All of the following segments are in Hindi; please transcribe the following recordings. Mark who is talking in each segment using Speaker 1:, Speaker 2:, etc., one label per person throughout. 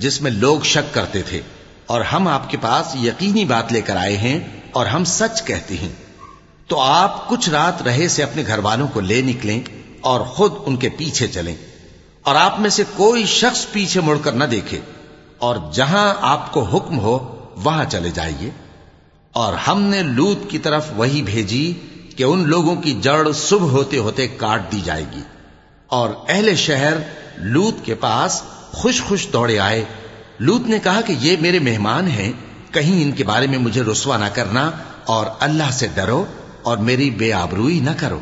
Speaker 1: जिसमें लोग शक करते थे। और हम आपके पास यकीनी बात लेकर आए हैं और हम सच कहते हैं। तो आप कुछ रात रहे से अपने घर वालों को ले निकलें और खुद उनके पीछे चलें। और आप में से कोई शख्स पीछे मुड़कर न देखे। और जहाँ आपको हुक्म हो, वहाँ चले जाइए। और हमने लूत की तरफ़ वही भेजी कि उन लोगों की जड़ सुबह होते होते काट दी जाएगी। और अहले शहर लूत के पास खुश खुश दौड़े आए लूत ने कहा कि ये मेरे मेहमान हैं कहीं इनके बारे में मुझे रुसवा ना करना और अल्लाह से डरो और मेरी बेआबरूई न करो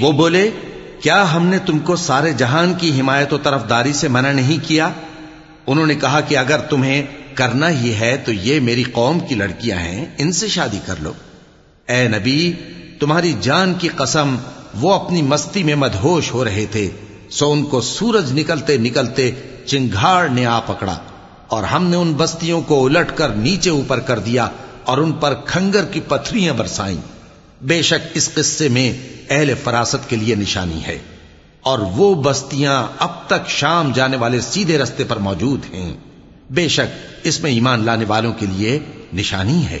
Speaker 1: वो बोले क्या हमने तुमको सारे जहान की हिमायत और तरफदारी से मना नहीं किया उन्होंने कहा कि अगर तुम्हें करना ही है तो ये मेरी कौम की लड़कियाँ हैं, इनसे शादी कर लो। ए नबी, तुम्हारी जान की कसम, वो अपनी मस्ती में मदहोश हो रहे थे, सो उनको सूरज निकलते निकलते चिंगाड़ ने आ पकड़ा, और हमने उन बस्तियों को उलट कर नीचे ऊपर कर दिया, और उन पर खंगर की पथरियाँ बरसाई। बेशक इस किस्से में अहले फरासत के लिए निशानी है। और वो बस्तियां अब तक शाम जाने वाले सीधे रस्ते पर मौजूद हैं बेशक इसमें ईमान लाने वालों के लिए निशानी है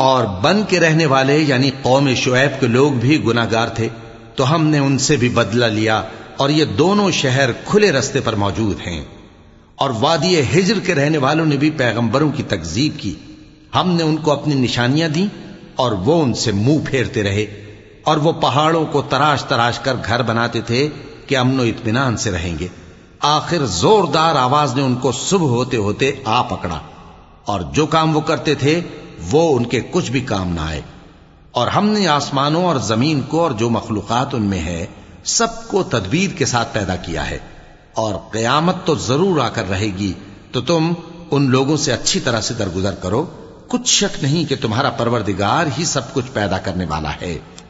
Speaker 1: और बन के रहने वाले यानी कौम शुएब के लोग भी गुनागार थे तो हमने उनसे भी बदला लिया और ये दोनों शहर खुले रस्ते पर मौजूद हैं और वादी हिजर के रहने वालों ने भी पैगंबरों की तकजीब की हमने उनको अपनी निशानियां दी और वो उनसे मुंह फेरते रहे और वो पहाड़ों को तराश तराश कर घर बनाते थे कि अमनो इतमान से रहेंगे। आखिर जोरदार आवाज़ ने उनको सुबह होते होते आ पकड़ा और जो काम वो करते थे, वो उनके कुछ भी काम ना आए। और हमने आसमानों और ज़मीन को और जो मखलूकत उनमें है, सबको तदबीर के साथ पैदा किया है और कयामत तो ज़रूर आकर रहेगी तो तुम उन लोगों से अच्छी तरह से दरगुजर करो। कुछ शक नहीं कि तुम्हारा परवरदिगार ही सब कुछ पैदा करने वाला है।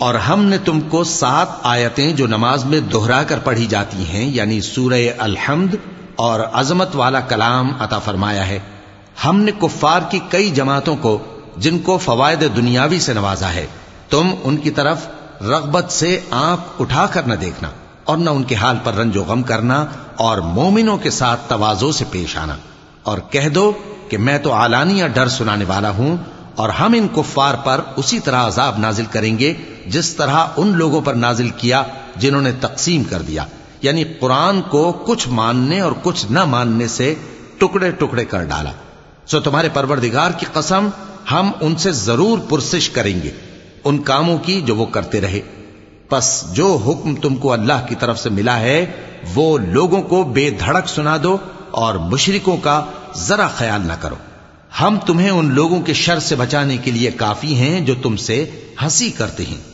Speaker 1: और हमने तुमको सात आयतें जो नमाज में दोहरा कर पढ़ी जाती हैं यानी सूरह अलहमद और अजमत वाला कलाम अता फरमाया है हमने कुफ्फार की कई जमातों को जिनको फवायद दुनियावी से नवाजा है। तुम उनकी तरफ़ रगबत से आँख उठाकर न देखना और न उनके हाल पर रंजो गम करना और मोमिनों के साथ तवाजो से पेश आना। और कह दो कि मैं तो आलानिया डर सुनाने वाला हूँ और हम इन कुफ्फार पर उसी तरह अजाब नाजिल करेंगे जिस तरह उन लोगों पर नाजिल किया जिन्होंने तकसीम कर दिया। यानी कुरान को कुछ मानने और कुछ न मानने से टुकड़े टुकड़े कर डाला। सो तुम्हारे परवरदिगार की कसम हम उनसे ज़रूर पुरसिश करेंगे, उन कामों की जो वो करते रहे। बस जो हुक्म तुमको अल्लाह की तरफ़ से मिला है, वो लोगों को बेधड़क सुना दो और मुशरिकों का जरा ख्याल ना करो। हम तुम्हें उन लोगों के शर से बचाने के लिए काफ़ी हैं जो तुमसे हँसी करते हैं,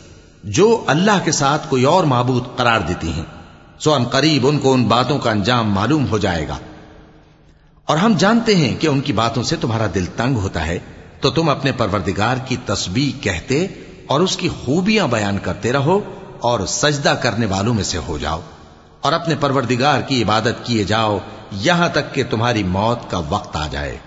Speaker 1: जो अल्लाह के साथ कोई और मबूद करार देती हैं। सो अन करीब उनको उन बातों का अंजाम मालूम हो जाएगा। और हम जानते हैं कि उनकी बातों से तुम्हारा दिल तंग होता है। तो तुम अपने परवरदिगार की तस्बी कहते और उसकी खूबियाँ बयान करते रहो और सजदा करने वालों में से हो जाओ और अपने परवरदिगार की इबादत किए जाओ, यहाँ तक कि तुम्हारी मौत का वक्त आ जाए।